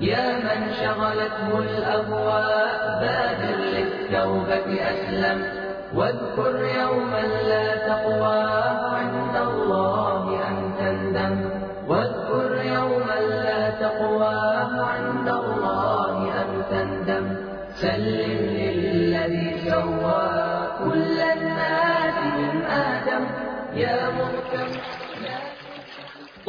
يا من شغلته الأهواء بادر للتوبة أسلم. واذكر يوما لا تقوى عند الله أن تندم. واذكر يوما لا تقوى عند الله أن تندم. سلم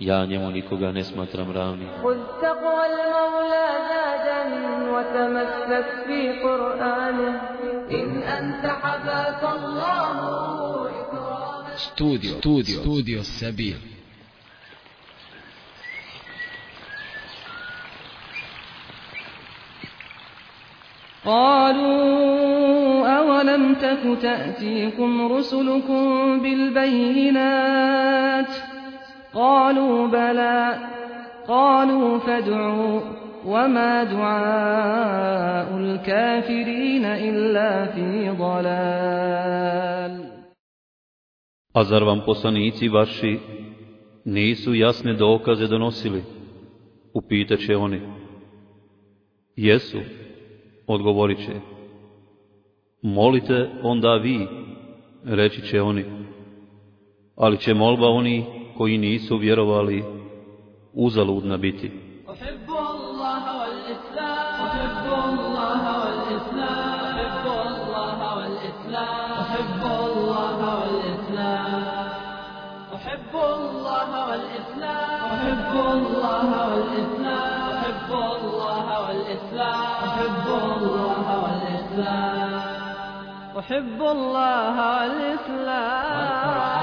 Ja njemu nikoga ne smatram ravnim. خذ تقوى المولى زادا وتمسك في قرآنه إن أنت حباك الله إكراما Studio, studio, studio Sabir. قالوا أولم تك تأتيكم رسلكم بالبينات قالوا بلى قالوا فادعوا وما دعاء الكافرين إلا في ضلال A zar vam poslanici vaši nisu jasne dokaze donosili? Upitat će oni. Jesu, odgovorit će. Molite onda vi, reći će oni. Ali će molba oni koji nisu vjerovali uzaludna biti. أحب الله والإسلام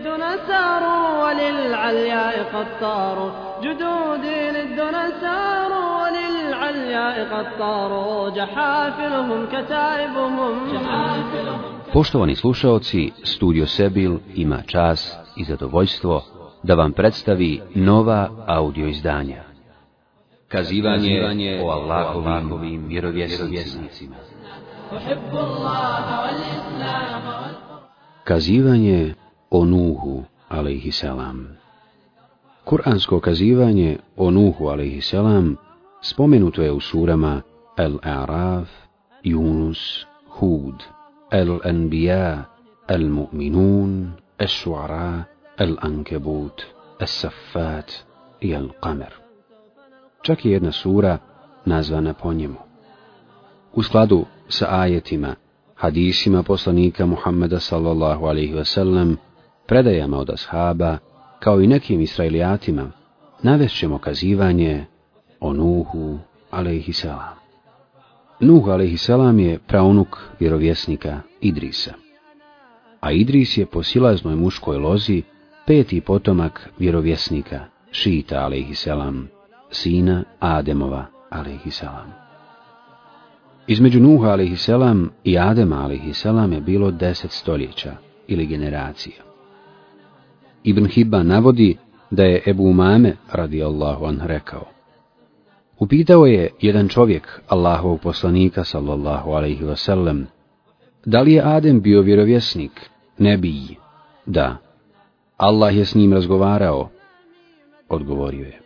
جدودي للدنا ساروا وللعلياء قد طاروا جدودي للدنا ساروا وللعلياء قد طاروا جحافلهم كتائبهم جحافلهم Poštovani slušaoci, Studio Sebil ima čas i zadovoljstvo da vam predstavi nova audio izdanja. Kazivanje o Allahovim vjerovjesnicima. أحب الله والإسلام Kazivanje o Nuhu, alaihissalam. Kur'ansko kazivanje o Nuhu, alaihissalam, spomenuto je u surama Al-A'raf, Yunus, Hud, Al-Anbiya, Al-Mu'minun, Al-Shu'ara, Al-Ankebut, Al-Saffat i Al-Qamer. Čak je jedna sura nazvana po njemu. U skladu sa ajetima, hadisima poslanika Muhammeda sallallahu alaihi wasallam, predajama od ashaba, kao i nekim israelijatima, navest ćemo kazivanje o Nuhu alaihi salam. Nuh alaihi salam je praunuk vjerovjesnika Idrisa. A Idris je po silaznoj muškoj lozi peti potomak vjerovjesnika Šita alaihi salam, sina Ademova alaihi salam. Između Nuha a.s. i Adema a.s. je bilo deset stoljeća ili generacija. Ibn Hibban navodi da je Ebu Umame radijallahu an rekao. Upitao je jedan čovjek Allahovog poslanika sallallahu alaihi wasallam, da li je Adem bio vjerovjesnik, nebij? Da. Allah je s njim razgovarao, odgovorio je.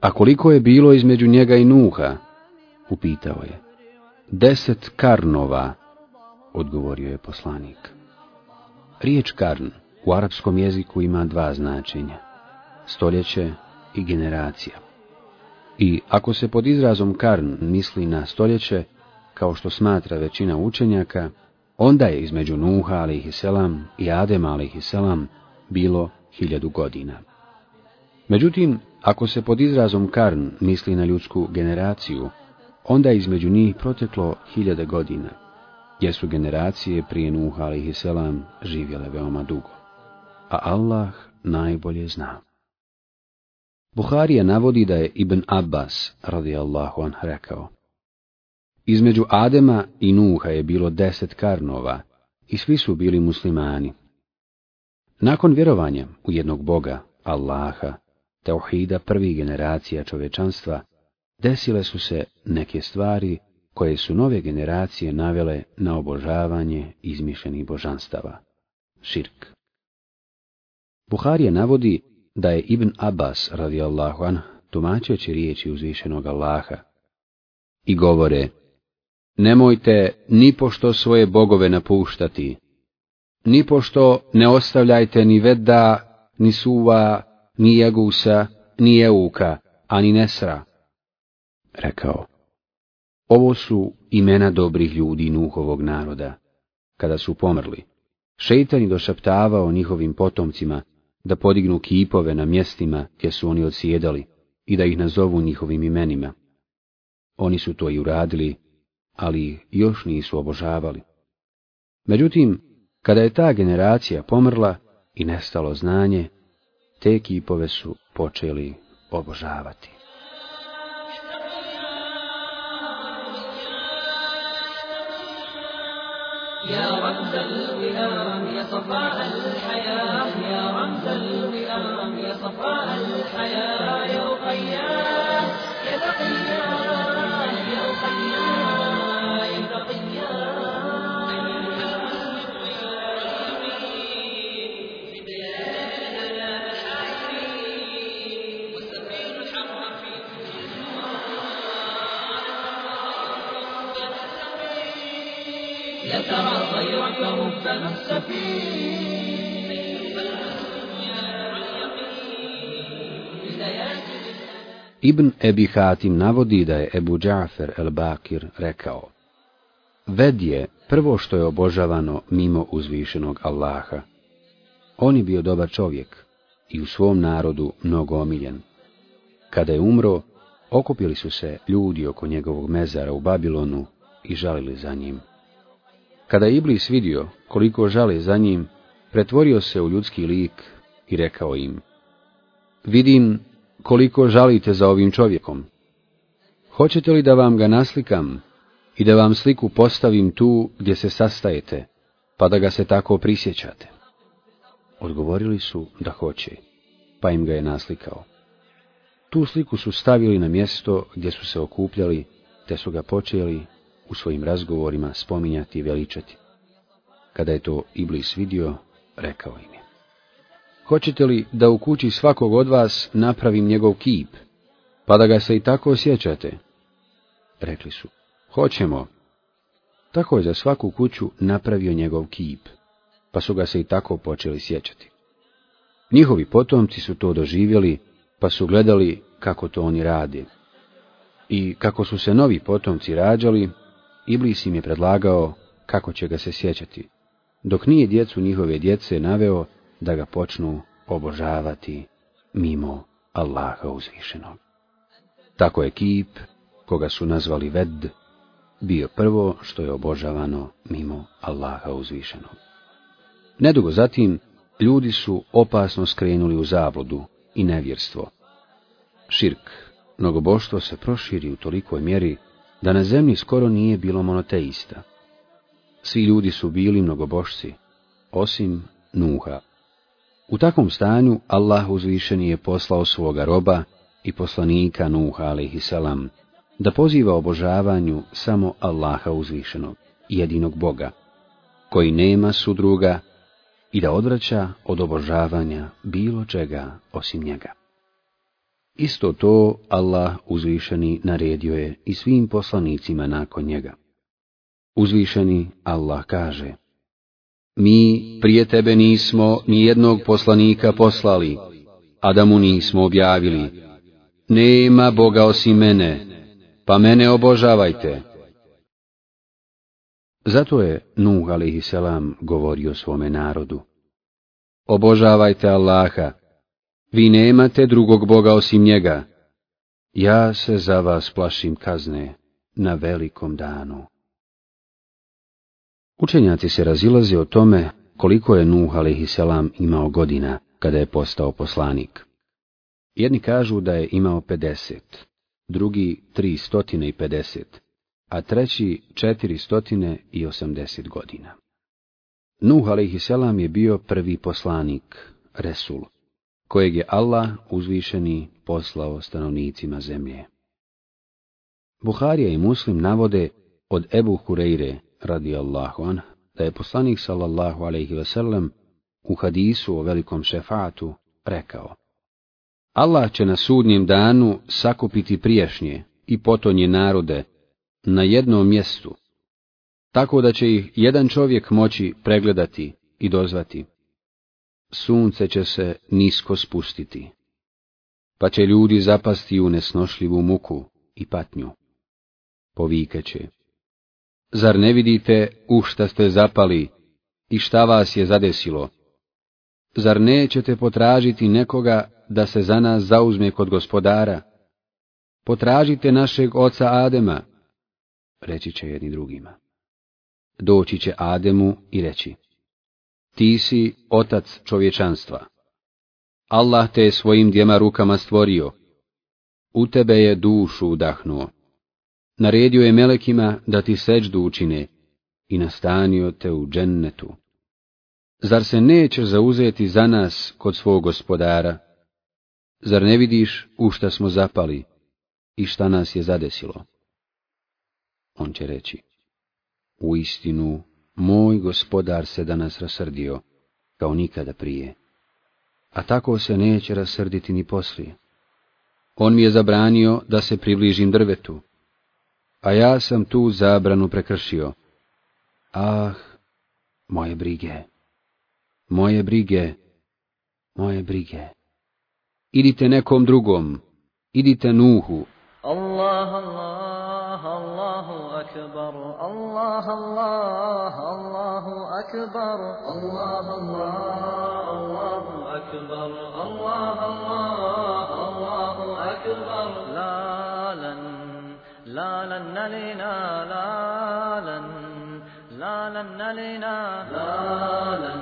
A koliko je bilo između njega i Nuha? Upitao je. Deset karnova, odgovorio je poslanik. Riječ karn u arapskom jeziku ima dva značenja, stoljeće i generacija. I ako se pod izrazom karn misli na stoljeće, kao što smatra većina učenjaka, Onda je između Nuha a.s. i Adema a.s. bilo hiljadu godina. Međutim, ako se pod izrazom karn misli na ljudsku generaciju, onda je između njih proteklo hiljade godina, jer su generacije prije Nuha a.s. živjele veoma dugo. A Allah najbolje zna. Buharija navodi da je Ibn Abbas, radijallahu an, rekao, Između Adema i Nuha je bilo deset karnova i svi su bili muslimani. Nakon vjerovanja u jednog Boga, Allaha, tauhida prvih generacija čovečanstva, desile su se neke stvari koje su nove generacije navele na obožavanje izmišljenih božanstava. Širk. Buharije navodi da je Ibn Abbas radijallahu an tumačeći riječi uzvišenog Allaha i govore Nemojte ni pošto svoje bogove napuštati, ni pošto ne ostavljajte ni Vedda, ni Suva, ni Jegusa, ni Euka, ani Nesra. Rekao, ovo su imena dobrih ljudi Nuhovog naroda. Kada su pomrli, šeitan došaptavao njihovim potomcima da podignu kipove na mjestima gdje su oni odsjedali i da ih nazovu njihovim imenima. Oni su to i uradili, ali još nisu obožavali. Međutim, kada je ta generacija pomrla i nestalo znanje, te kipove su počeli obožavati. يا رمز الوئام يا صفاء الحياة يا رمز الوئام يا صفاء الحياة. Ibn Ebi Hatim navodi da je Ebu Džafer el-Bakir rekao Ved je prvo što je obožavano mimo uzvišenog Allaha. On je bio dobar čovjek i u svom narodu mnogo omiljen. Kada je umro, okupili su se ljudi oko njegovog mezara u Babilonu i žalili za njim. Kada je Iblis vidio koliko žale za njim, pretvorio se u ljudski lik i rekao im, vidim koliko žalite za ovim čovjekom. Hoćete li da vam ga naslikam i da vam sliku postavim tu gdje se sastajete, pa da ga se tako prisjećate? Odgovorili su da hoće, pa im ga je naslikao. Tu sliku su stavili na mjesto gdje su se okupljali, te su ga počeli u svojim razgovorima spominjati i veličati. Kada je to Iblis vidio, rekao im je. Hoćete li da u kući svakog od vas napravim njegov kip, pa da ga se i tako osjećate? Rekli su, hoćemo. Tako je za svaku kuću napravio njegov kip, pa su ga se i tako počeli sjećati. Njihovi potomci su to doživjeli, pa su gledali kako to oni rade. I kako su se novi potomci rađali, Iblis im je predlagao kako će ga se sjećati, dok nije djecu njihove djece naveo da ga počnu obožavati mimo Allaha uzvišenog. Tako je kip, koga su nazvali Ved, bio prvo što je obožavano mimo Allaha uzvišenog. Nedugo zatim, ljudi su opasno skrenuli u zabludu i nevjerstvo. Širk, mnogoboštvo se proširi u tolikoj mjeri da na zemlji skoro nije bilo monoteista. Svi ljudi su bili mnogobošci, osim Nuha. U takvom stanju Allah uzvišeni je poslao svoga roba i poslanika Nuha a.s. da poziva obožavanju samo Allaha uzvišenog, jedinog Boga, koji nema sudruga i da odvraća od obožavanja bilo čega osim njega. Isto to Allah uzvišeni naredio je i svim poslanicima nakon njega. Uzvišeni Allah kaže, Mi prije tebe nismo ni jednog poslanika poslali, a da mu nismo objavili. Nema Boga osim mene, pa mene obožavajte. Zato je Nuh a.s. govorio svome narodu. Obožavajte Allaha, vi nemate drugog Boga osim njega. Ja se za vas plašim kazne na velikom danu. Učenjaci se razilaze o tome koliko je Nuh a.s. imao godina kada je postao poslanik. Jedni kažu da je imao 50, drugi 350, a treći 480 godina. Nuh a.s. je bio prvi poslanik, Resul, kojeg je Allah uzvišeni poslao stanovnicima zemlje. Buharija i Muslim navode od Ebu Hureyre, radijallahu an, da je poslanik sallallahu alaihi wasallam u hadisu o velikom šefatu rekao Allah će na sudnjem danu sakupiti prijašnje i potonje narode na jednom mjestu, tako da će ih jedan čovjek moći pregledati i dozvati. Sunce će se nisko spustiti, pa će ljudi zapasti u nesnošljivu muku i patnju. Povikeće. Zar ne vidite u šta ste zapali i šta vas je zadesilo? Zar nećete potražiti nekoga da se za nas zauzme kod gospodara? Potražite našeg oca Adema, reći će jedni drugima. Doći će Ademu i reći, ti si otac čovječanstva. Allah te je svojim djema rukama stvorio. U tebe je dušu udahnuo. Naredio je melekima da ti seđdu učine i nastanio te u džennetu. Zar se neće zauzeti za nas kod svog gospodara? Zar ne vidiš u šta smo zapali i šta nas je zadesilo? On će reći, u istinu, moj gospodar se danas rasrdio, kao nikada prije, a tako se neće rasrditi ni poslije. On mi je zabranio da se približim drvetu, a ja sam tu zabranu prekršio. Ah, moje brige, moje brige, moje brige. Idite nekom drugom, idite Nuhu. Allah, Allah, Allahu أكبر. الله الله الله أكبر. الله الله الله أكبر. الله الله الله أكبر. لا لن لا لن لنا لا لن لا لن لنا لا لن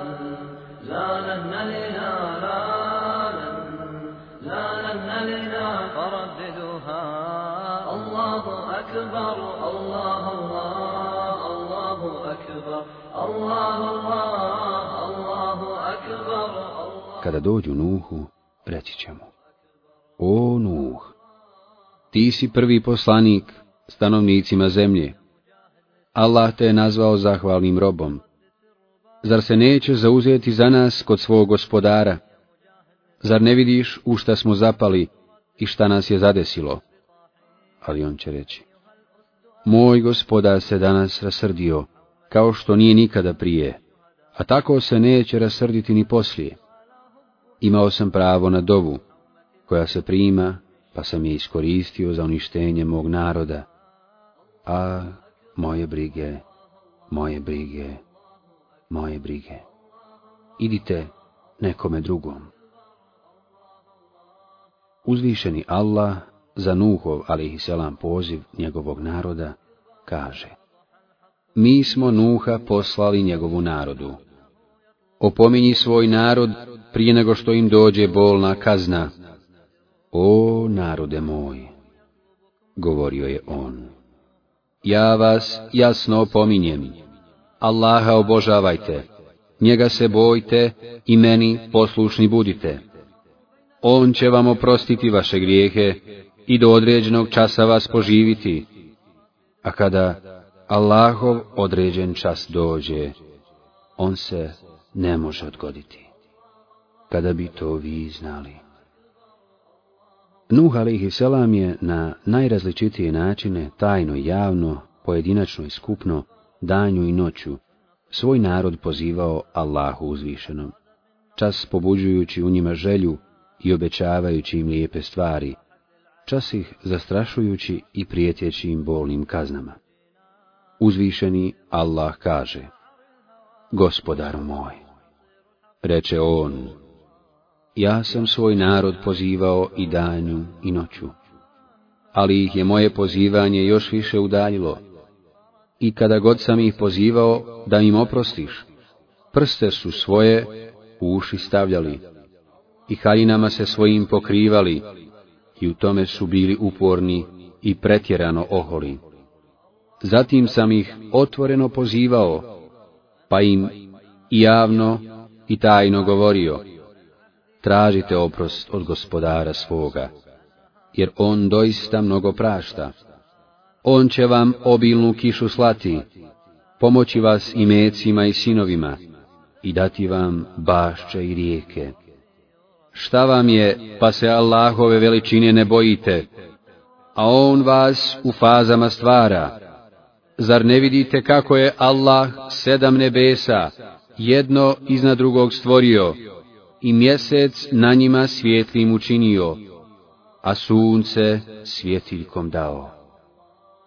لا لن لنا لا لن لا لن لنا فرددوا أكبر الله الله الله أكبر الله الله الله أكبر الله Kada dođu Nuhu, reći će mu, O Nuh, ti si prvi poslanik stanovnicima zemlje. Allah te je nazvao zahvalnim robom. Zar se neće zauzeti za nas kod svog gospodara? Zar ne vidiš u šta smo zapali i šta nas je zadesilo? Ali on će reći, moj gospodar se danas rasrdio, kao što nije nikada prije, a tako se neće rasrditi ni poslije. Imao sam pravo na dovu, koja se prima, pa sam je iskoristio za uništenje mog naroda. A moje brige, moje brige, moje brige. Idite nekome drugom. Uzvišeni Allah za Nuhov, selam poziv njegovog naroda, kaže Mi smo Nuha poslali njegovu narodu. Opominji svoj narod prije nego što im dođe bolna kazna. O narode moj, govorio je on, ja vas jasno opominjem, Allaha obožavajte, njega se bojte i meni poslušni budite. On će vam oprostiti vaše grijehe i do određenog časa vas poživiti. A kada Allahov određen čas dođe, on se ne može odgoditi. Kada bi to vi znali. Nuh a.s. je na najrazličitije načine, tajno i javno, pojedinačno i skupno, danju i noću, svoj narod pozivao Allahu uzvišenom, čas pobuđujući u njima želju i obećavajući im lijepe stvari, čas ih zastrašujući i prijetjeći im bolnim kaznama. Uzvišeni Allah kaže, Gospodaru moj, reče on, ja sam svoj narod pozivao i danju i noću, ali ih je moje pozivanje još više udaljilo. I kada god sam ih pozivao da im oprostiš, prste su svoje u uši stavljali i haljinama se svojim pokrivali i u tome su bili uporni i pretjerano oholi. Zatim sam ih otvoreno pozivao, pa im javno i tajno govorio, tražite oprost od gospodara svoga, jer on doista mnogo prašta. On će vam obilnu kišu slati, pomoći vas i mecima i sinovima, i dati vam bašće i rijeke. Šta vam je, pa se Allahove veličine ne bojite, a On vas u fazama stvara. Zar ne vidite kako je Allah sedam nebesa, jedno iznad drugog stvorio, i mjesec na njima svjetlim učinio, a sunce svjetiljkom dao.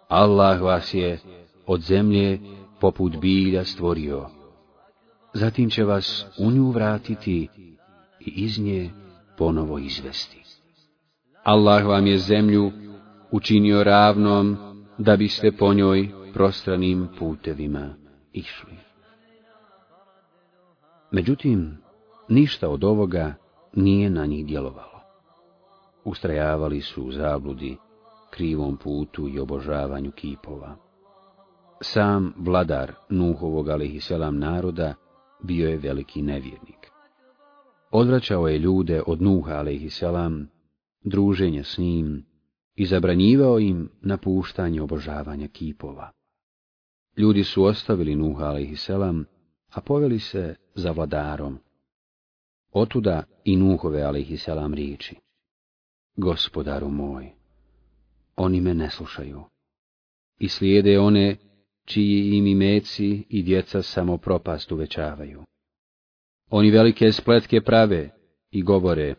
Allah vas je od zemlje poput bilja stvorio. Zatim će vas u nju vratiti i iz nje ponovo izvesti. Allah vam je zemlju učinio ravnom da biste po njoj prostranim putevima išli. Međutim, ništa od ovoga nije na njih djelovalo. Ustrajavali su u zabludi, krivom putu i obožavanju kipova. Sam vladar Nuhovog alihiselam naroda bio je veliki nevjernik. Odvraćao je ljude od Nuha alaihissalam, druženje s njim i zabranjivao im napuštanje obožavanja kipova. Ljudi su ostavili Nuha alaihissalam, a poveli se za vladarom. Otuda i Nuhove alaihissalam riječi. Gospodaru moj, oni me ne slušaju i slijede one čiji im imeci i djeca samo propast uvećavaju. Oni velike spletke prave i govore,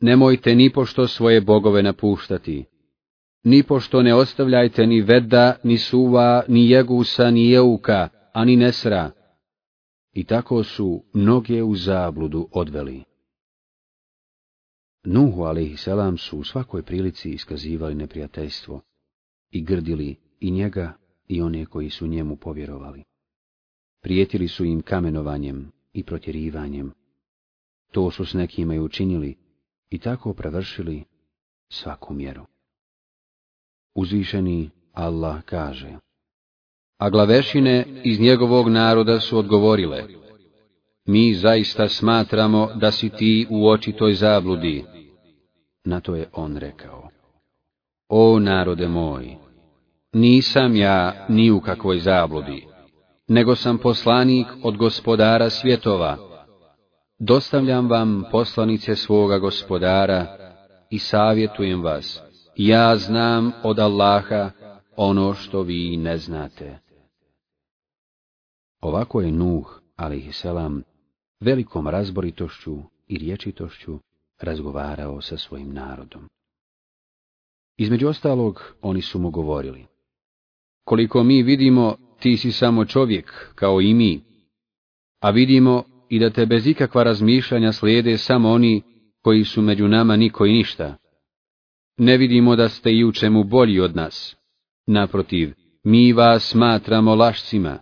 nemojte ni pošto svoje bogove napuštati, ni pošto ne ostavljajte ni Veda, ni Suva, ni Jegusa, ni Jeuka, ani Nesra. I tako su mnoge u zabludu odveli. Nuhu a.s. su u svakoj prilici iskazivali neprijateljstvo i grdili i njega i one koji su njemu povjerovali. Prijetili su im kamenovanjem i protjerivanjem. To su s nekima i učinili i tako prevršili svaku mjeru. Uzvišeni Allah kaže, a glavešine iz njegovog naroda su odgovorile, mi zaista smatramo da si ti u očitoj zabludi. Na to je on rekao, o narode moj, nisam ja ni u kakvoj zabludi, nego sam poslanik od gospodara svjetova. Dostavljam vam poslanice svoga gospodara i savjetujem vas. Ja znam od Allaha ono što vi ne znate. Ovako je Nuh, selam, velikom razboritošću i riječitošću razgovarao sa svojim narodom. Između ostalog, oni su mu govorili, koliko mi vidimo, ti si samo čovjek, kao i mi, a vidimo i da te bez ikakva razmišljanja slijede samo oni koji su među nama niko i ništa. Ne vidimo da ste i u čemu bolji od nas. Naprotiv, mi vas smatramo lašcima.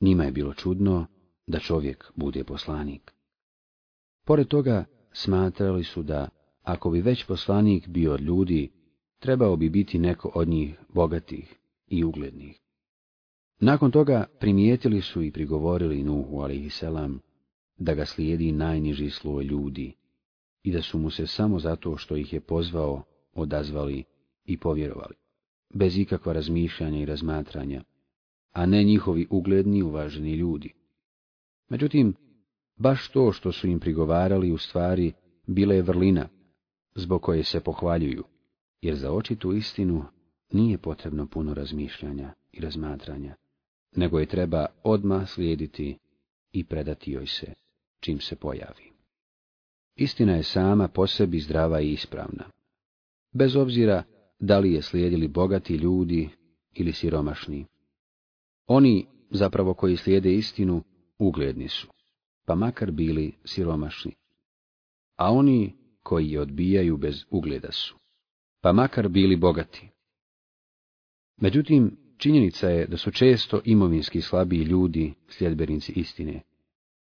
Njima je bilo čudno da čovjek bude poslanik. Pored toga, smatrali su da, ako bi već poslanik bio od ljudi, trebao bi biti neko od njih bogatih i uglednih. Nakon toga primijetili su i prigovorili Nuhu a.s. da ga slijedi najniži sloj ljudi i da su mu se samo zato što ih je pozvao odazvali i povjerovali, bez ikakva razmišljanja i razmatranja, a ne njihovi ugledni uvaženi ljudi. Međutim, baš to što su im prigovarali u stvari bila je vrlina, zbog koje se pohvaljuju, jer za očitu istinu nije potrebno puno razmišljanja i razmatranja, nego je treba odmah slijediti i predati joj se, čim se pojavi. Istina je sama po sebi zdrava i ispravna. Bez obzira da li je slijedili bogati ljudi ili siromašni. Oni, zapravo koji slijede istinu, ugledni su, pa makar bili siromašni. A oni koji je odbijaju bez ugleda su, pa makar bili bogati. Međutim, činjenica je da su često imovinski slabiji ljudi sljedbenici istine,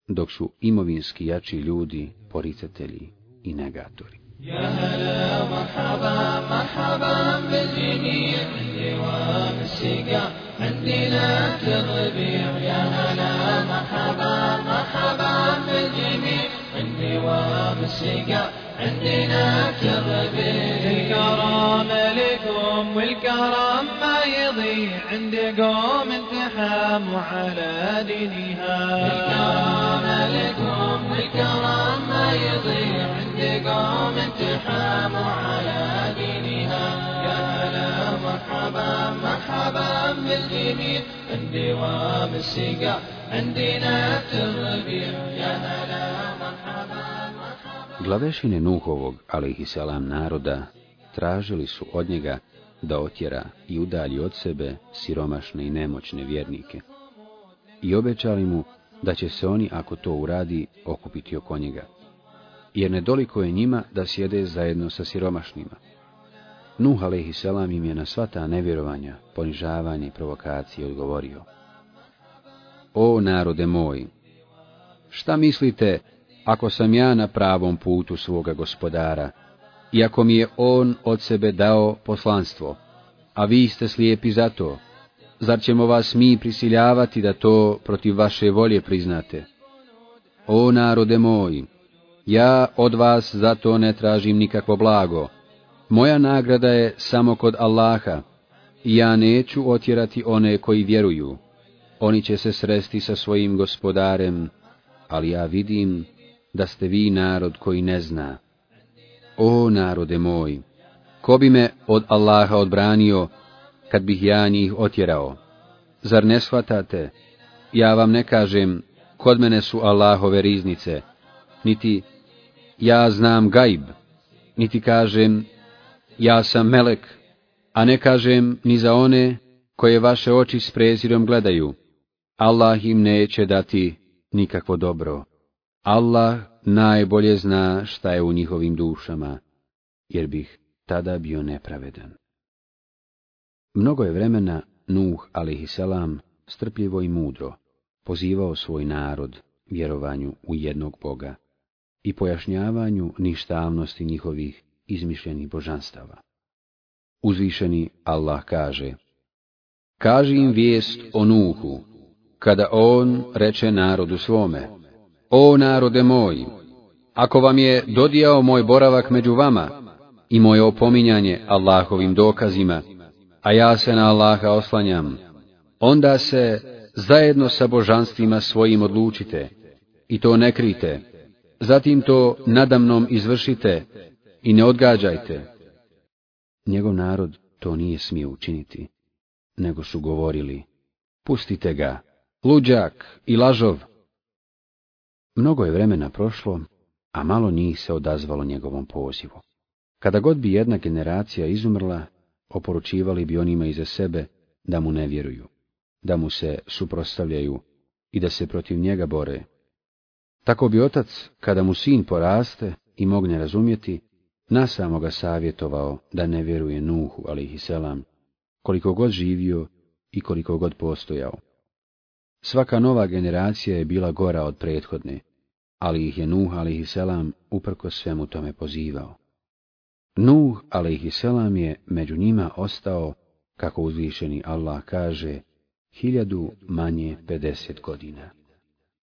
dok su imovinski jači ljudi poricatelji i negatori. يا هلا مرحبا مرحبا بالجميع دوام السقا عندنا الربيع يا هلا مرحبا مرحبا بالجميع دوام السقا عندنا الربيع الكرم لكم والكرم ما يضيع عند قوم انتحاموا على دينها. الكرم لكم والكرم ما يضيع عند قوم انتحاموا على دينها. يا هلا مرحبا مرحبا بالجميع. دوام السقا عندنا الربيع. يا هلا مرحبا مرحبا. Glavešine Nuhovog, alaihissalam, naroda tražili su od njega da otjera i udalji od sebe siromašne i nemoćne vjernike. I obećali mu da će se oni, ako to uradi, okupiti oko njega. Jer nedoliko je njima da sjede zajedno sa siromašnima. Nuh a.s. im je na sva ta nevjerovanja, ponižavanje i provokacije odgovorio. O narode moj, šta mislite ako sam ja na pravom putu svoga gospodara, i ako mi je on od sebe dao poslanstvo, a vi ste slijepi za to, zar ćemo vas mi prisiljavati da to protiv vaše volje priznate? O narode moj, ja od vas zato ne tražim nikakvo blago, moja nagrada je samo kod Allaha, ja neću otjerati one koji vjeruju, oni će se sresti sa svojim gospodarem, ali ja vidim da ste vi narod koji ne zna. O narode moj, ko bi me od Allaha odbranio, kad bih ja njih otjerao? Zar ne shvatate? Ja vam ne kažem, kod mene su Allahove riznice, niti ja znam gajb, niti kažem, ja sam melek, a ne kažem ni za one koje vaše oči s prezirom gledaju. Allah im neće dati nikakvo dobro. Allah najbolje zna šta je u njihovim dušama, jer bih tada bio nepravedan. Mnogo je vremena Nuh, alihisalam, strpljivo i mudro, pozivao svoj narod vjerovanju u jednog Boga i pojašnjavanju ništavnosti njihovih izmišljenih božanstava. Uzvišeni Allah kaže, Kaži im vijest o Nuhu, kada on reče narodu svome, O narode moj, ako vam je dodijao moj boravak među vama i moje opominjanje Allahovim dokazima, a ja se na Allaha oslanjam, onda se zajedno sa božanstvima svojim odlučite i to ne krite, zatim to nadamnom izvršite i ne odgađajte. Njegov narod to nije smio učiniti, nego su govorili, pustite ga, luđak i lažov. Mnogo je vremena prošlo, a malo njih se odazvalo njegovom pozivu. Kada god bi jedna generacija izumrla, oporučivali bi onima iza sebe da mu ne vjeruju, da mu se suprostavljaju i da se protiv njega bore. Tako bi otac, kada mu sin poraste i mogne razumjeti, nasamo ga savjetovao da ne vjeruje Nuhu, alihiselam, koliko god živio i koliko god postojao. Svaka nova generacija je bila gora od prethodne, ali ih je Nuh, alihiselam, uprko svemu tome pozivao. Nuh, alihiselam, je među njima ostao, kako uzvišeni Allah kaže, hiljadu manje pedeset godina.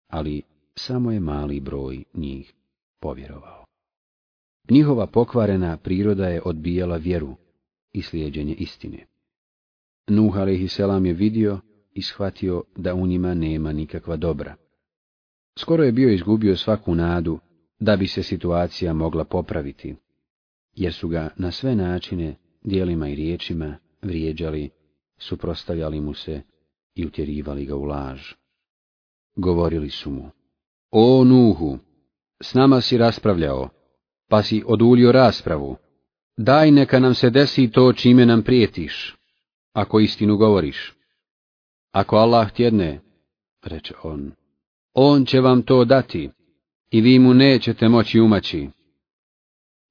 Ali samo je mali broj njih povjerovao. Njihova pokvarena priroda je odbijala vjeru i slijeđenje istine. Nuh a.s. je vidio i shvatio da u njima nema nikakva dobra. Skoro je bio izgubio svaku nadu da bi se situacija mogla popraviti, jer su ga na sve načine, dijelima i riječima, vrijeđali, suprostavljali mu se i utjerivali ga u laž. Govorili su mu, o Nuhu, s nama si raspravljao, pa si odulio raspravu, daj neka nam se desi to čime nam prijetiš. ako istinu govoriš. Ako Allah tjedne, reče on, on će vam to dati i vi mu nećete moći umaći.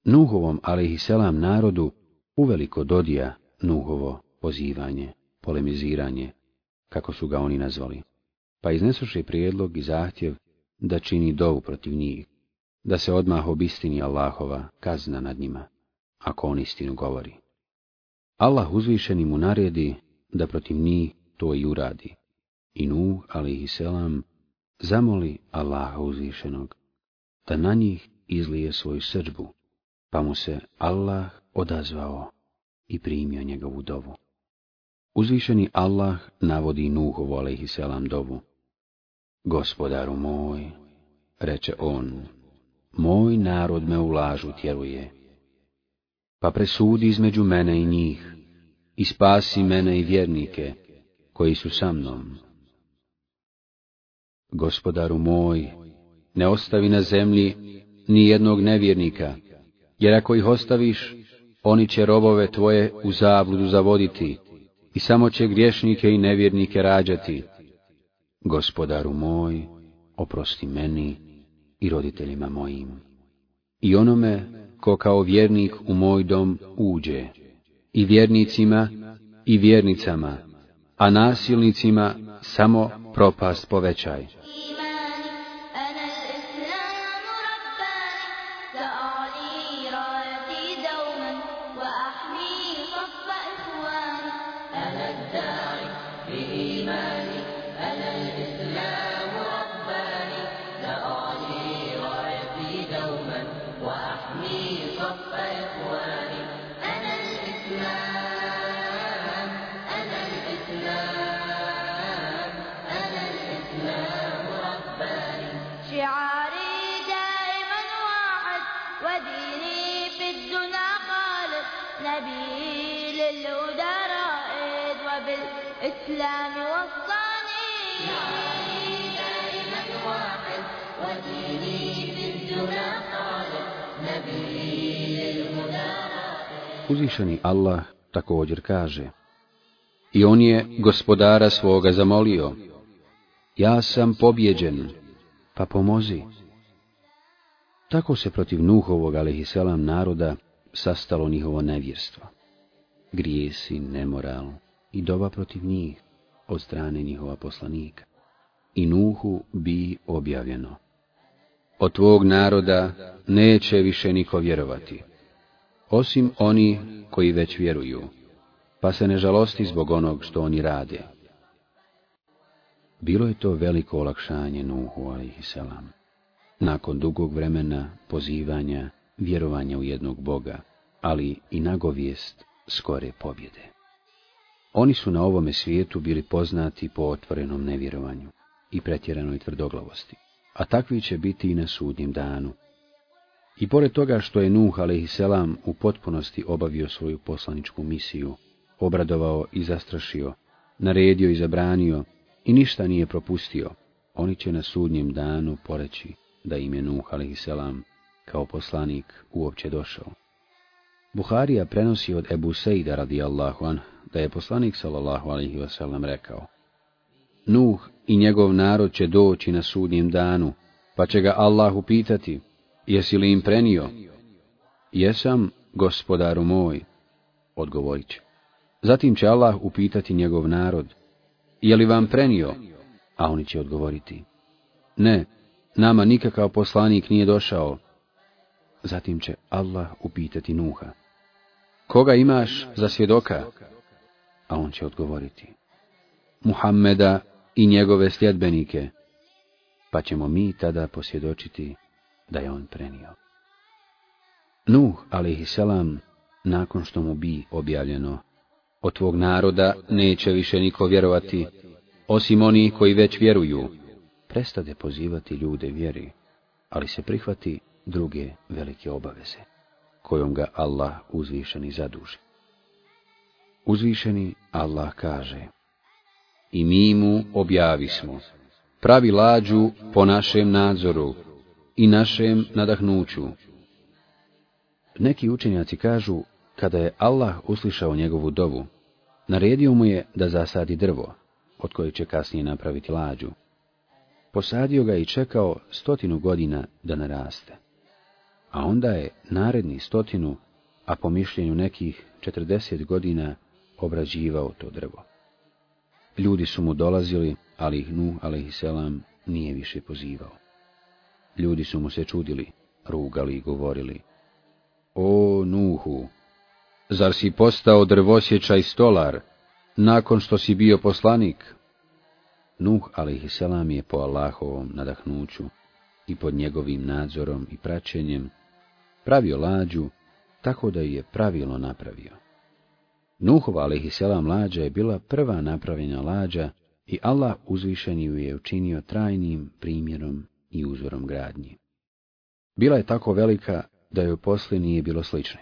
Nuhovom, ali selam narodu, uveliko dodija Nuhovo pozivanje, polemiziranje, kako su ga oni nazvali, pa iznesuši prijedlog i zahtjev da čini dovu protiv njih, da se odmah obistini Allahova kazna nad njima, ako on istinu govori. Allah uzvišeni mu naredi da protiv njih to i uradi. I Nuh, ali selam, zamoli Allaha uzvišenog, da na njih izlije svoju srđbu, pa mu se Allah odazvao i primio njegovu dovu. Uzvišeni Allah navodi Nuhovu, alaihi selam, dovu. Gospodaru moj, reče on, moj narod me u lažu tjeruje. Pa presudi između mene i njih, i spasi mene i vjernike, koji su sa mnom. Gospodaru moj, ne ostavi na zemlji ni jednog nevjernika, jer ako ih ostaviš, oni će robove tvoje u zabludu zavoditi i samo će griješnike i nevjernike rađati. Gospodaru moj, oprosti meni i roditeljima mojim. I onome ko kao vjernik u moj dom uđe, i vjernicima i vjernicama, a nasilnicima samo propast povećaj. Uzvišeni Allah također kaže I on je gospodara svoga zamolio Ja sam pobjeđen, pa pomozi. Tako se protiv Nuhovog, selam naroda, sastalo njihovo nevjerstvo. Grijesi, nemoral i doba protiv njih od strane njihova poslanika. I Nuhu bi objavljeno. Od tvog naroda neće više niko vjerovati osim oni koji već vjeruju, pa se ne žalosti zbog onog što oni rade. Bilo je to veliko olakšanje Nuhu, selam. Nakon dugog vremena pozivanja, vjerovanja u jednog Boga, ali i nagovijest skore pobjede. Oni su na ovome svijetu bili poznati po otvorenom nevjerovanju i pretjeranoj tvrdoglavosti, a takvi će biti i na sudnjem danu, i pored toga što je Nuh a.s. u potpunosti obavio svoju poslaničku misiju, obradovao i zastrašio, naredio i zabranio i ništa nije propustio, oni će na sudnjem danu poreći da im je Nuh a.s. kao poslanik uopće došao. Buharija prenosi od Ebu Sejda radijallahu an, da je poslanik sallallahu alaihi wasallam rekao Nuh i njegov narod će doći na sudnjem danu, pa će ga Allah upitati, Jesi li im prenio? Jesam, gospodaru moj, odgovorit će. Zatim će Allah upitati njegov narod, je li vam prenio? A oni će odgovoriti, ne, nama nikakav poslanik nije došao. Zatim će Allah upitati Nuha, koga imaš za svjedoka? A on će odgovoriti, Muhammeda i njegove sljedbenike, pa ćemo mi tada posvjedočiti da je on prenio. Nuh, selam, nakon što mu bi objavljeno, od tvog naroda neće više niko vjerovati, osim oni koji već vjeruju, prestade pozivati ljude vjeri, ali se prihvati druge velike obaveze, kojom ga Allah uzvišeni zaduži. Uzvišeni Allah kaže, i mi mu objavismo, pravi lađu po našem nadzoru, i našem nadahnuću. Neki učenjaci kažu, kada je Allah uslišao njegovu dovu, Naredio mu je da zasadi drvo, od kojeg će kasnije napraviti lađu. Posadio ga i čekao stotinu godina da naraste. A onda je naredni stotinu, a po mišljenju nekih četrdeset godina, obrađivao to drvo. Ljudi su mu dolazili, ali ih Nuh, selam, nije više pozivao. Ljudi su mu se čudili, rugali i govorili. O, Nuhu, zar si postao drvosječaj stolar, nakon što si bio poslanik? Nuh, selam, je po Allahovom nadahnuću i pod njegovim nadzorom i praćenjem pravio lađu, tako da je pravilno napravio. Nuhova selam lađa je bila prva napravljena lađa i Allah uzvišeni ju je učinio trajnim primjerom i uzorom gradnji. Bila je tako velika da joj poslije nije bilo slične.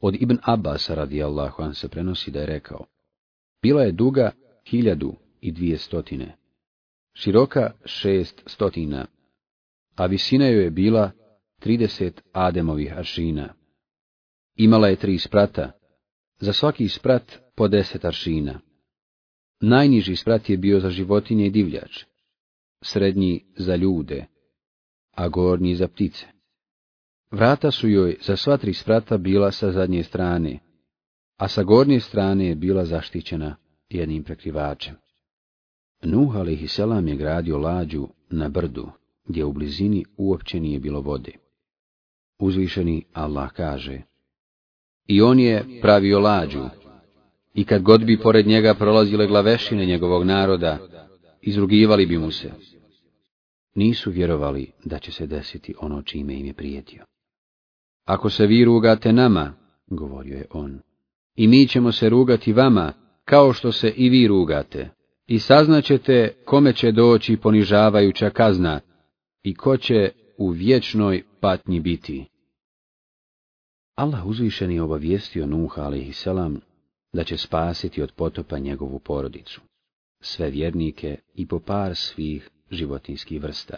Od Ibn Abbas radijallahu an se prenosi da je rekao, bila je duga hiljadu i dvije stotine, široka šest stotina, a visina joj je bila trideset ademovih aršina. Imala je tri sprata, za svaki sprat po deset aršina. Najniži sprat je bio za životinje i divljač, srednji za ljude, a gornji za ptice. Vrata su joj za sva tri sprata bila sa zadnje strane, a sa gornje strane je bila zaštićena jednim prekrivačem. Nuh selam je gradio lađu na brdu, gdje u blizini uopće nije bilo vode. Uzvišeni Allah kaže, i on je pravio lađu, i kad god bi pored njega prolazile glavešine njegovog naroda, izrugivali bi mu se. Nisu vjerovali da će se desiti ono čime im je prijetio. Ako se vi rugate nama, govorio je on, i mi ćemo se rugati vama, kao što se i vi rugate, i saznaćete kome će doći ponižavajuća kazna i ko će u vječnoj patnji biti. Allah uzvišeni obavijestio Nuha a.s. da će spasiti od potopa njegovu porodicu, sve vjernike i po par svih životinskih vrsta,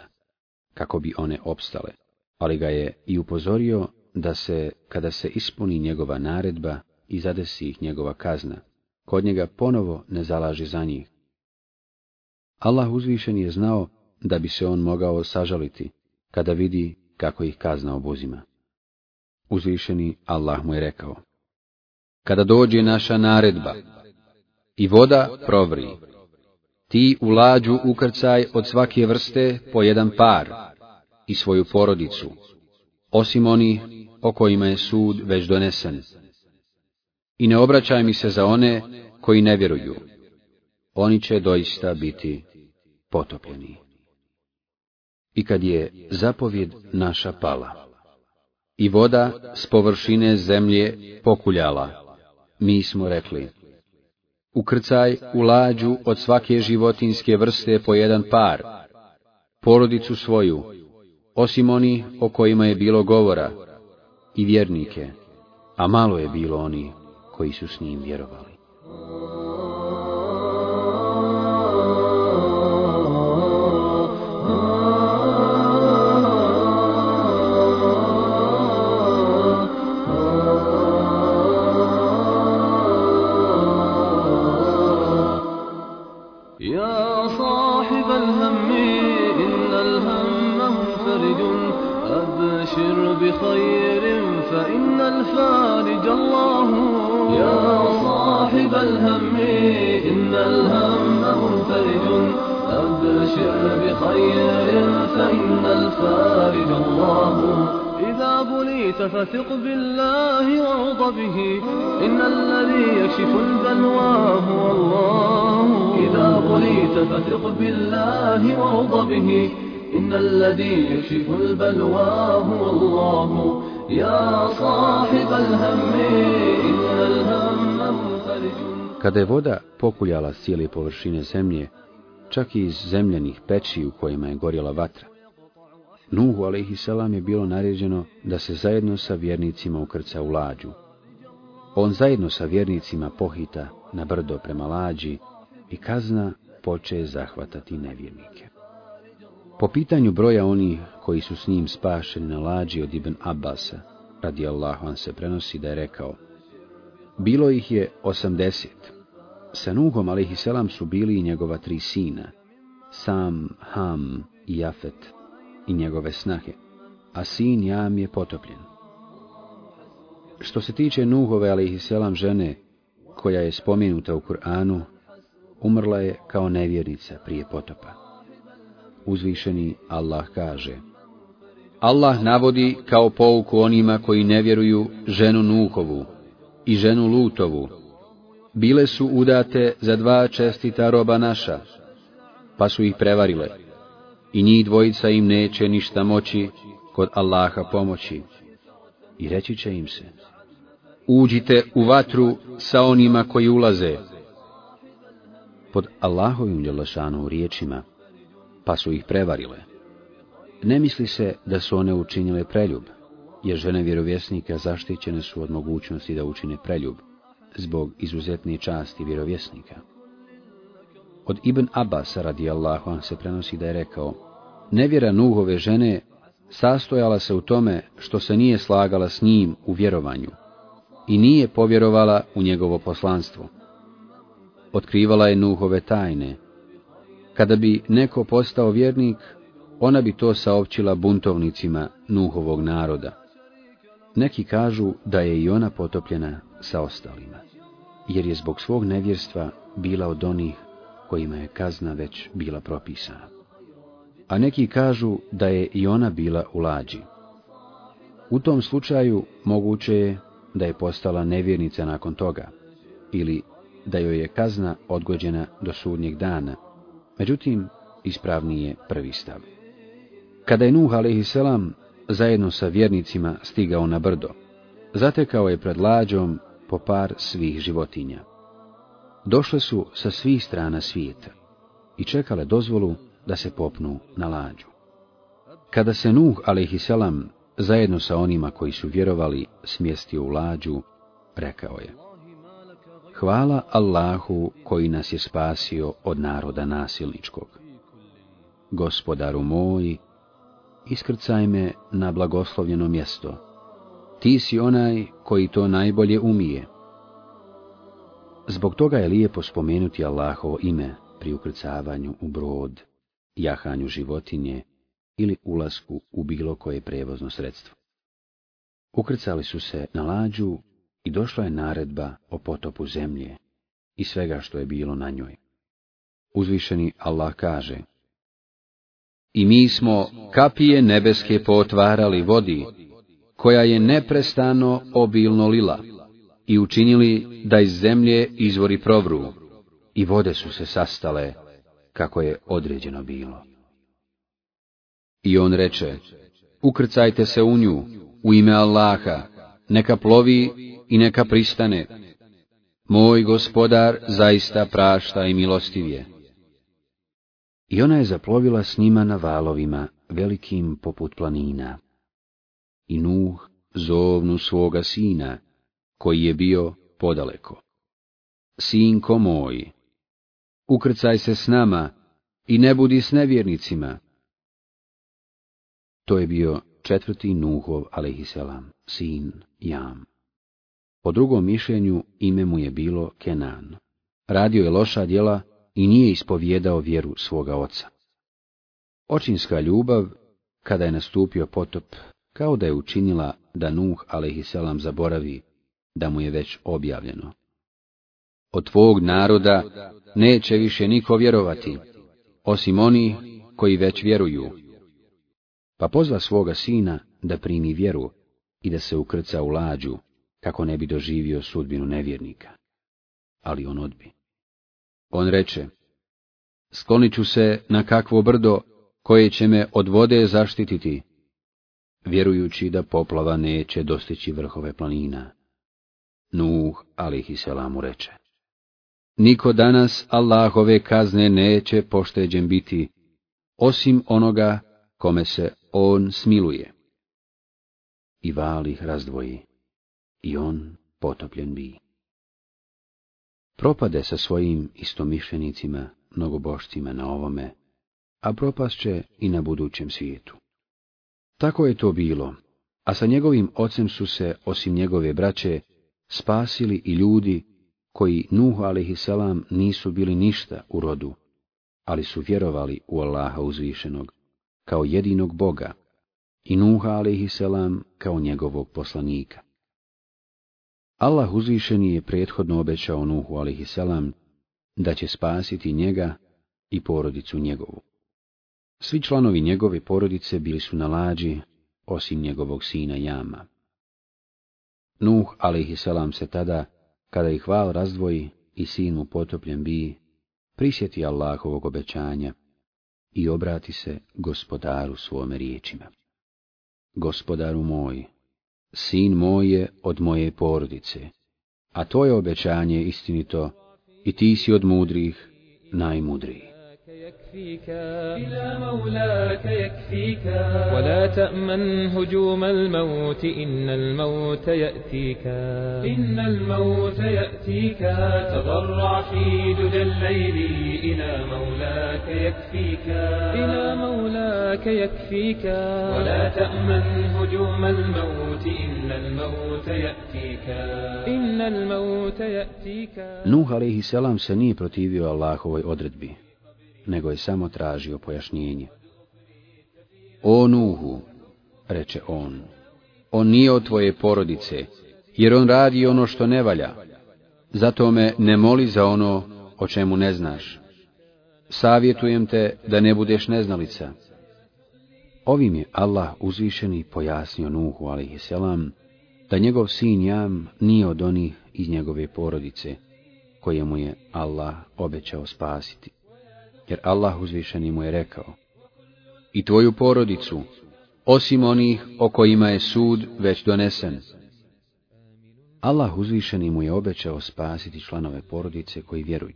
kako bi one opstale, ali ga je i upozorio da se, kada se ispuni njegova naredba i zadesi ih njegova kazna, kod njega ponovo ne zalaži za njih. Allah uzvišen je znao da bi se on mogao sažaliti, kada vidi kako ih kazna obuzima. Uzvišeni Allah mu je rekao, kada dođe naša naredba i voda provri, ti u lađu ukrcaj od svake vrste po jedan par i svoju porodicu, osim oni o kojima je sud već donesen. I ne obraćaj mi se za one koji ne vjeruju. Oni će doista biti potopljeni. I kad je zapovjed naša pala, i voda s površine zemlje pokuljala, mi smo rekli, ukrcaj u lađu od svake životinske vrste po jedan par, porodicu svoju, osim oni o kojima je bilo govora, i vjernike, a malo je bilo oni koji su s njim vjerovali. Pokuljala cijele površine zemlje, čak i iz zemljenih peći u kojima je gorjela vatra, Nuhu a.s. je bilo naređeno da se zajedno sa vjernicima ukrca u lađu. On zajedno sa vjernicima pohita na brdo prema lađi i kazna poče zahvatati nevjernike. Po pitanju broja onih koji su s njim spašeni na lađi od Ibn Abbasa, radi Allahu se prenosi da je rekao, Bilo ih je osamdeset. Sa Nuhom, selam su bili i njegova tri sina, Sam, Ham i Jafet, i njegove snahe, a sin Jam je potopljen. Što se tiče Nuhove, selam žene, koja je spomenuta u Kur'anu, umrla je kao nevjernica prije potopa. Uzvišeni Allah kaže Allah navodi kao pouku onima koji ne vjeruju ženu Nuhovu i ženu Lutovu. Bile su udate za dva čestita roba naša, pa su ih prevarile. I njih dvojica im neće ništa moći kod Allaha pomoći. I reći će im se, uđite u vatru sa onima koji ulaze. Pod Allahovim djelašanom riječima, pa su ih prevarile. Ne misli se da su one učinile preljub, jer žene vjerovjesnika zaštićene su od mogućnosti da učine preljub, zbog izuzetne časti vjerovjesnika. Od Ibn Abbas radi Allahu se prenosi da je rekao, nevjera Nuhove žene sastojala se u tome što se nije slagala s njim u vjerovanju i nije povjerovala u njegovo poslanstvo. Otkrivala je Nuhove tajne. Kada bi neko postao vjernik, ona bi to saopćila buntovnicima Nuhovog naroda. Neki kažu da je i ona potopljena sa ostalima, jer je zbog svog nevjerstva bila od onih kojima je kazna već bila propisana. A neki kažu da je i ona bila u lađi. U tom slučaju moguće je da je postala nevjernica nakon toga, ili da joj je kazna odgođena do sudnjeg dana, međutim, ispravniji je prvi stav. Kada je Nuh a.s. zajedno sa vjernicima stigao na brdo, zatekao je pred lađom po par svih životinja. Došle su sa svih strana svijeta i čekale dozvolu da se popnu na lađu. Kada se Nuh a.s. zajedno sa onima koji su vjerovali smjestio u lađu, rekao je Hvala Allahu koji nas je spasio od naroda nasilničkog. Gospodaru moj, iskrcaj me na blagoslovljeno mjesto. Ti si onaj koji to najbolje umije. Zbog toga je lijepo spomenuti Allahovo ime pri ukrcavanju u brod, jahanju životinje ili ulasku u bilo koje prevozno sredstvo. Ukrcali su se na lađu i došla je naredba o potopu zemlje i svega što je bilo na njoj. Uzvišeni Allah kaže, i mi smo kapije nebeske potvarali vodi, koja je neprestano obilno lila, i učinili da iz zemlje izvori provru, i vode su se sastale, kako je određeno bilo. I on reče, ukrcajte se u nju, u ime Allaha, neka plovi i neka pristane. Moj gospodar zaista prašta i milostiv je. I ona je zaplovila s njima na valovima, velikim poput planina. I Nuh zovnu svoga sina, koji je bio podaleko. Sinko moj, ukrcaj se s nama i ne budi s nevjernicima. To je bio četvrti Nuhov, alaihisselam, sin Jam. Po drugom mišljenju ime mu je bilo Kenan. Radio je loša djela i nije ispovjedao vjeru svoga oca. Očinska ljubav, kada je nastupio potop, kao da je učinila da Nuh a.s. zaboravi da mu je već objavljeno. Od tvog naroda neće više niko vjerovati, osim oni koji već vjeruju. Pa pozva svoga sina da primi vjeru i da se ukrca u lađu, kako ne bi doživio sudbinu nevjernika. Ali on odbi. On reče, sklonit ću se na kakvo brdo koje će me od vode zaštititi, vjerujući da poplava neće dostići vrhove planina. Nuh, alihi selamu, reče. Niko danas Allahove kazne neće pošteđen biti, osim onoga kome se on smiluje. I valih razdvoji, i on potopljen bi propade sa svojim istomišljenicima, mnogobošcima na ovome, a propast će i na budućem svijetu. Tako je to bilo, a sa njegovim ocem su se, osim njegove braće, spasili i ljudi koji Nuhu a.s. nisu bili ništa u rodu, ali su vjerovali u Allaha uzvišenog, kao jedinog Boga, i Nuha a.s. kao njegovog poslanika. Allah uzvišeni je prethodno obećao Nuhu a.s. da će spasiti njega i porodicu njegovu. Svi članovi njegove porodice bili su na lađi, osim njegovog sina Jama. Nuh, a.s. se tada, kada ih val razdvoji i sin mu potopljen bi, prisjeti Allahovog obećanja i obrati se gospodaru svome riječima. Gospodaru moj, sin moj je od moje porodice, a tvoje obećanje istinito i ti si od mudrih najmudriji. يكفيك. إلى مولاك يكفيك. ولا تأمن هجوم الموت إن الموت يأتيك. إن الموت يأتيك. تضرع في دجى الليل. إلى مولاك يكفيك. إلى مولاك يكفيك. ولا تأمن هجوم الموت إن الموت يأتيك. إن الموت يأتيك. Nuh a.s. se nije protivio Allahovoj odredbi, nego je samo tražio pojašnjenje. O Nuhu, reče on, on nije od tvoje porodice, jer on radi ono što ne valja. Zato me ne moli za ono o čemu ne znaš. Savjetujem te da ne budeš neznalica. Ovim je Allah uzvišeni pojasnio Nuhu, a.s. da njegov sin Jam nije od onih iz njegove porodice, koje mu je Allah obećao spasiti jer Allah uzvišeni mu je rekao, i tvoju porodicu, osim onih o kojima je sud već donesen. Allah uzvišeni mu je obećao spasiti članove porodice koji vjeruju,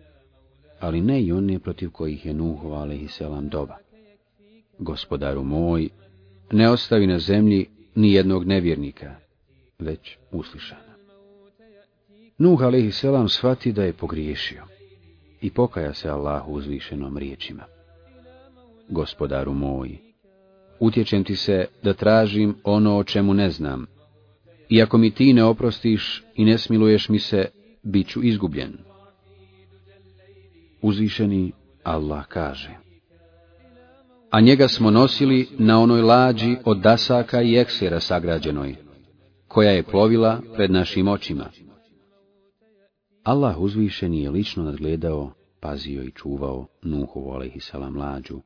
ali ne i one protiv kojih je Nuhu a.s. doba. Gospodaru moj, ne ostavi na zemlji ni jednog nevjernika, već uslišana. Nuh a.s. shvati da je pogriješio i pokaja se Allahu uzvišenom riječima. Gospodaru moj, utječem ti se da tražim ono o čemu ne znam, i ako mi ti ne oprostiš i ne smiluješ mi se, bit ću izgubljen. Uzvišeni Allah kaže. A njega smo nosili na onoj lađi od dasaka i eksera sagrađenoj, koja je plovila pred našim očima. Allah uzvišeni je lično nadgledao, pazio i čuvao Nuhovu alaihissalam mlađu,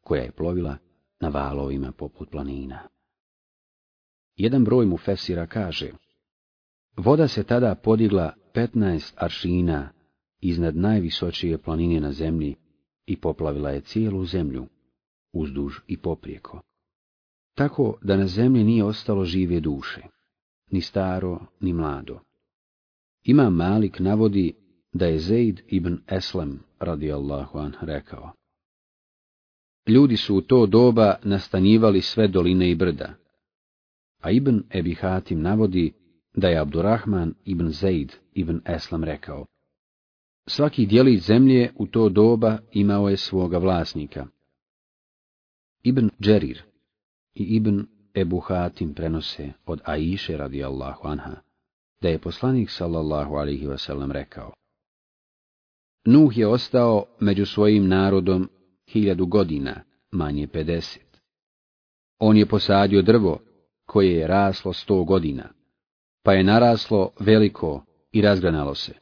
koja je plovila na valovima poput planina. Jedan broj mu Fesira kaže, voda se tada podigla petnaest aršina iznad najvisočije planine na zemlji i poplavila je cijelu zemlju, uzduž i poprijeko. Tako da na zemlji nije ostalo žive duše, ni staro, ni mlado. Ima Malik navodi da je Zaid ibn Eslem radijallahu an rekao. Ljudi su u to doba nastanjivali sve doline i brda, a Ibn Ebi Hatim navodi da je Abdurrahman ibn Zaid ibn Eslam rekao. Svaki dijelić zemlje u to doba imao je svoga vlasnika. Ibn Džerir i Ibn Ebu Hatim prenose od Aiše radijallahu anha, da je poslanik sallallahu alihi wasallam rekao. Nuh je ostao među svojim narodom hiljadu godina, manje pedeset. On je posadio drvo koje je raslo sto godina, pa je naraslo veliko i razgranalo se.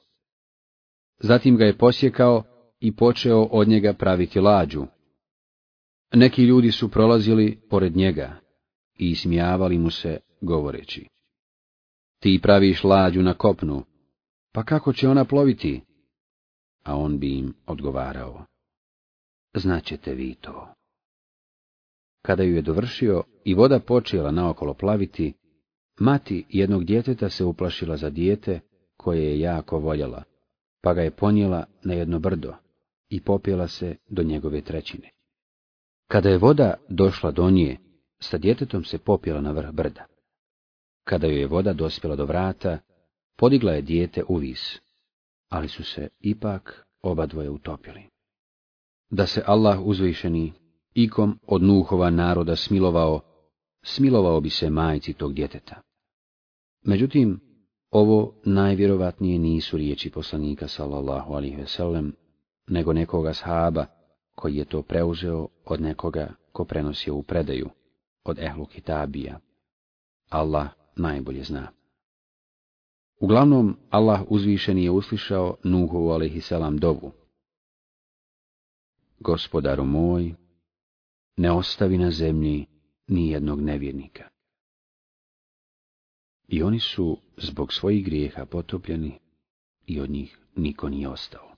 Zatim ga je posjekao i počeo od njega praviti lađu. Neki ljudi su prolazili pored njega i ismijavali mu se, govoreći. Ti praviš lađu na kopnu, pa kako će ona ploviti? A on bi im odgovarao. Znaćete vi to. Kada ju je dovršio i voda počela naokolo plaviti, mati jednog djeteta se uplašila za dijete koje je jako voljela, pa ga je ponijela na jedno brdo i popjela se do njegove trećine. Kada je voda došla do nje, sa djetetom se popjela na vrh brda. Kada joj je voda dospjela do vrata, podigla je dijete u vis, ali su se ipak oba dvoje utopili. Da se Allah uzvišeni ikom od Nuhova naroda smilovao, smilovao bi se majci tog djeteta. Međutim, Ovo najvjerovatnije nisu riječi poslanika sallallahu alaihi veselem, nego nekoga shaba koji je to preuzeo od nekoga ko prenosio u predaju, od ehlu kitabija. Allah najbolje zna. Uglavnom, Allah uzvišeni je uslišao Nuhu alaihissalam dovu. Gospodaru moj, ne ostavi na zemlji ni jednog nevjernika. I oni su zbog svojih grijeha potopljeni i od njih niko nije ostao.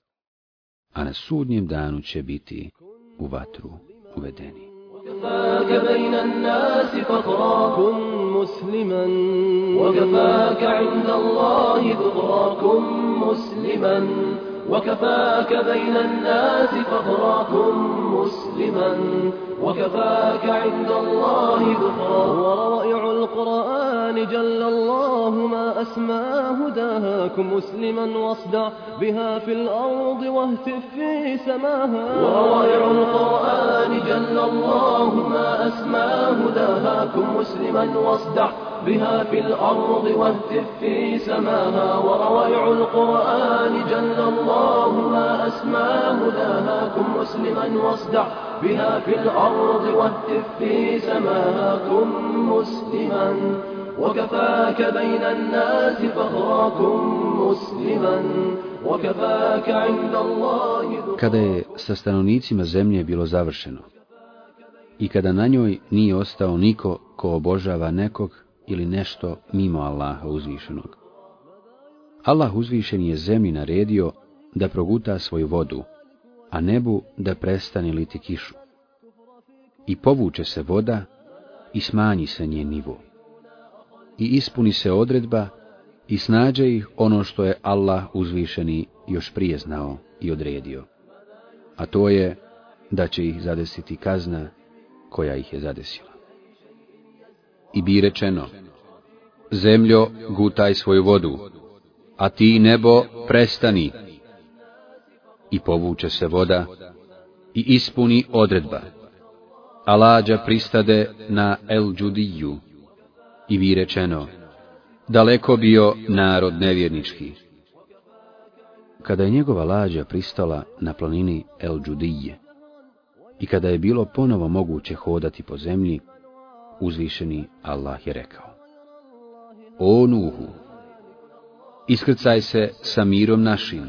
A na sudnjem danu će biti u vatru uvedeni. وكفاك بين الناس فخرا كن مسلما. وكفاك عند الله ذخرا كن مسلما. وكفاك بين الناس فخرا مسلما. وكفاك عند الله ذخرا وروائع القرآن جل الله ما أسمى هداهاكم مسلما واصدع بها في الأرض واهتف في سماها. وروائع القرآن جل الله ما أسمى هداهاكم مسلما واصدع بها في الأرض واهتف في سماها وروائع القرآن جل الله ما أسمى هداهاكم مسلما واصدع بها في الأرض واهتف في سماها كن مسلما وكفاك بين الناس فخراكم مسلما وكفاك عند الله Kada je sa stanovnicima zemlje bilo završeno. I kada na njoj nije ostao niko ko obožava nekog ili nešto mimo Allaha uzvišenog. Allah uzvišen je zemlji naredio da proguta svoju vodu, a nebu da prestane liti kišu. I povuče se voda i smanji se njen nivo. I ispuni se odredba i snađe ih ono što je Allah uzvišeni još prije znao i odredio. A to je da će ih zadesiti kazna koja ih je zadesila. I bi rečeno, zemljo gutaj svoju vodu, a ti nebo prestani. I povuče se voda i ispuni odredba. A lađa pristade na El Džudiju i vi rečeno, daleko bio narod nevjernički. Kada je njegova lađa pristala na planini El Džudije i kada je bilo ponovo moguće hodati po zemlji, uzvišeni Allah je rekao. O Nuhu, iskrcaj se sa mirom našim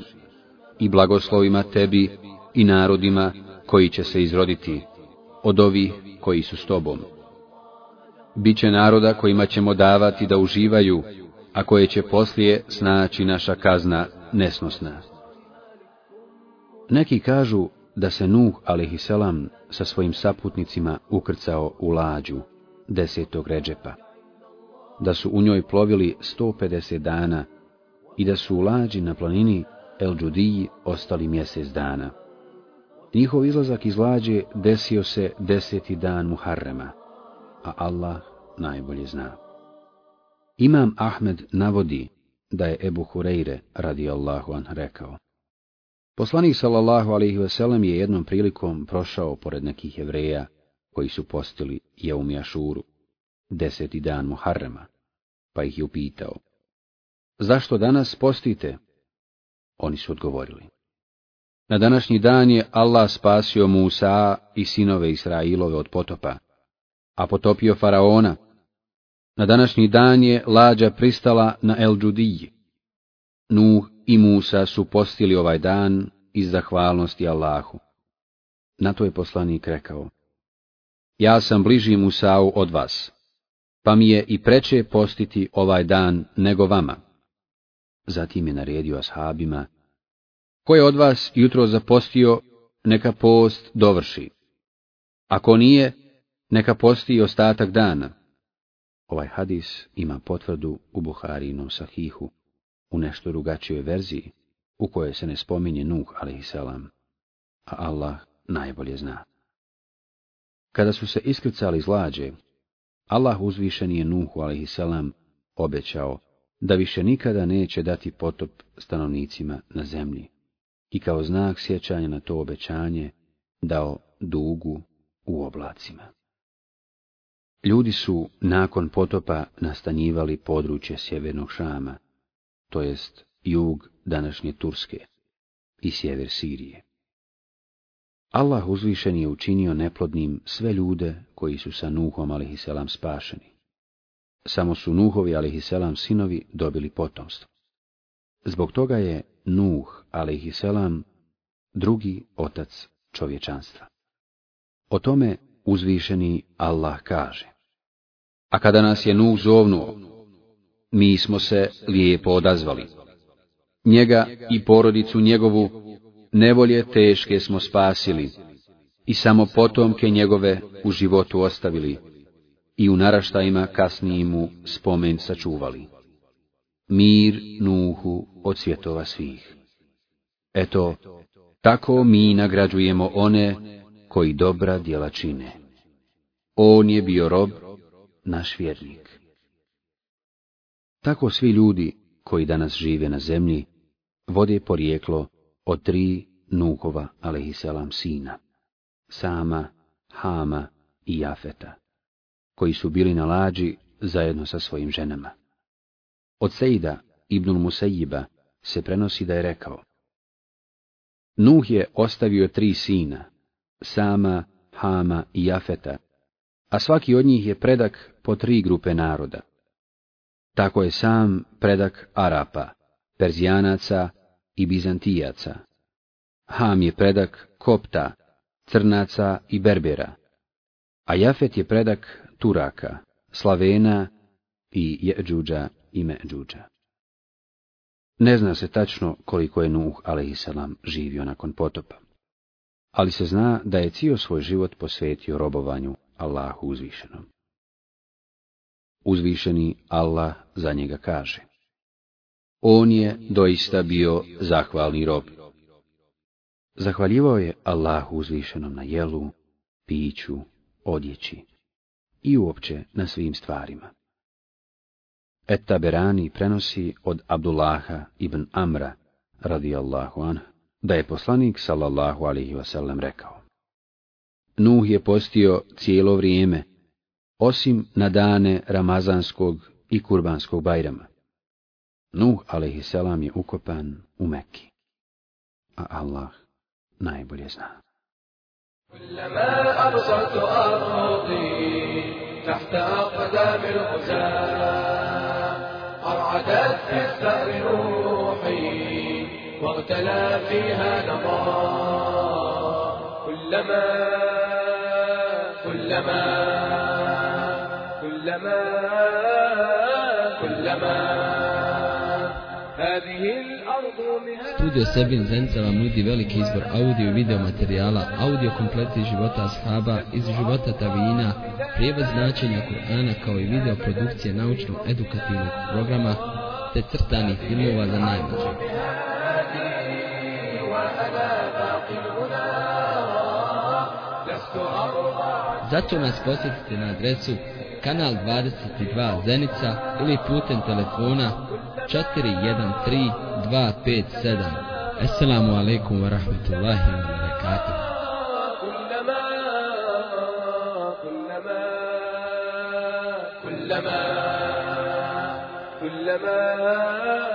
i blagoslovima tebi i narodima koji će se izroditi od ovih koji su s tobom. Biće naroda kojima ćemo davati da uživaju, a koje će poslije snaći naša kazna nesnosna. Neki kažu da se Nuh a.s. sa svojim saputnicima ukrcao u lađu desetog ređepa, da su u njoj plovili 150 dana i da su u lađi na planini El Džudiji ostali mjesec dana. Njihov izlazak iz lađe desio se deseti dan Muharrema, a Allah najbolje zna. Imam Ahmed navodi da je Ebu Hureyre radi Allahu an rekao. Poslanik sallallahu alaihi veselem je jednom prilikom prošao pored nekih jevreja koji su postili Jeum Jašuru, deseti dan Muharrema, pa ih je upitao. Zašto danas postite? Oni su odgovorili. Na današnji dan je Allah spasio Musa i sinove Israilove od potopa, a potopio Faraona. Na današnji dan je lađa pristala na El Džudiji. Nuh i Musa su postili ovaj dan iz zahvalnosti Allahu. Na to je poslanik rekao, ja sam bliži Musau od vas, pa mi je i preče postiti ovaj dan nego vama. Zatim je naredio ashabima, ko je od vas jutro zapostio, neka post dovrši. Ako nije, neka posti ostatak dana. Ovaj hadis ima potvrdu u Buharinom sahihu, u nešto drugačijoj verziji, u kojoj se ne spominje Nuh, a Allah najbolje zna. Kada su se iskrcali iz lađe, Allah uzvišen je Nuhu, a.s., obećao da više nikada neće dati potop stanovnicima na zemlji i kao znak sjećanja na to obećanje dao dugu u oblacima. Ljudi su nakon potopa nastanjivali područje sjevernog Šama to jest jug današnje Turske i sjever Sirije. Allah uzvišen je učinio neplodnim sve ljude koji su sa Nuhom a.s. spašeni. Samo su Nuhovi a.s. sinovi dobili potomstvo. Zbog toga je Nuh a.s. drugi otac čovječanstva. O tome uzvišeni Allah kaže. A kada nas je Nuh zovnuo, mi smo se lijepo odazvali. Njega i porodicu njegovu nevolje teške smo spasili i samo potomke njegove u životu ostavili i u naraštajima kasnije mu spomen sačuvali. Mir Nuhu od svjetova svih. Eto, tako mi nagrađujemo one koji dobra djela čine. On je bio rob, naš vjernik. Tako svi ljudi koji danas žive na zemlji vode porijeklo od tri Nuhova, alaihissalam, sina, Sama, Hama i Jafeta, koji su bili na lađi zajedno sa svojim ženama. Od Sejda, Ibnul Musajiba, se prenosi da je rekao, Nuh je ostavio tri sina, Sama, Hama i Jafeta, a svaki od njih je predak po tri grupe naroda. Tako je sam predak Arapa, Perzijanaca i Bizantijaca. Ham je predak Kopta, Crnaca i Berbera, a Jafet je predak Turaka, Slavena i Jeđuđa i Međuđa. Ne zna se tačno koliko je Nuh a.s. živio nakon potopa, ali se zna da je cijel svoj život posvetio robovanju Allahu uzvišenom. Uzvišeni Allah za njega kaže. On je doista bio zahvalni rob. Zahvaljivao je Allahu uzvišenom na jelu, piću, odjeći i uopće na svim stvarima. Et Taberani prenosi od Abdullaha ibn Amra, radijallahu anh, da je poslanik sallallahu alihi wasallam rekao. Nuh je postio cijelo vrijeme, osim na dane Ramazanskog i Kurbanskog bajrama. Nuh a.s. je ukopan u Mekki, a Allah najbolje zna. كلما أبصرت أرضي تحت أقدام الغزاة أرعدت في الثأر روحي واغتلى فيها كلما كلما كلما كلما Audio Sebin Zenica vam nudi veliki izbor audio i video materijala, audio kompleti života ashaba, iz života tavina, prijevod značenja Kur'ana kao i video produkcije naučno-edukativnog programa te crtanih filmova za najmlađe. Zato nas posjetite na adresu kanal 22 Zenica ili putem telefona 413 257. Assalamu alaikum wa rahmatullahi wa barakatuh. كلما كلما كلما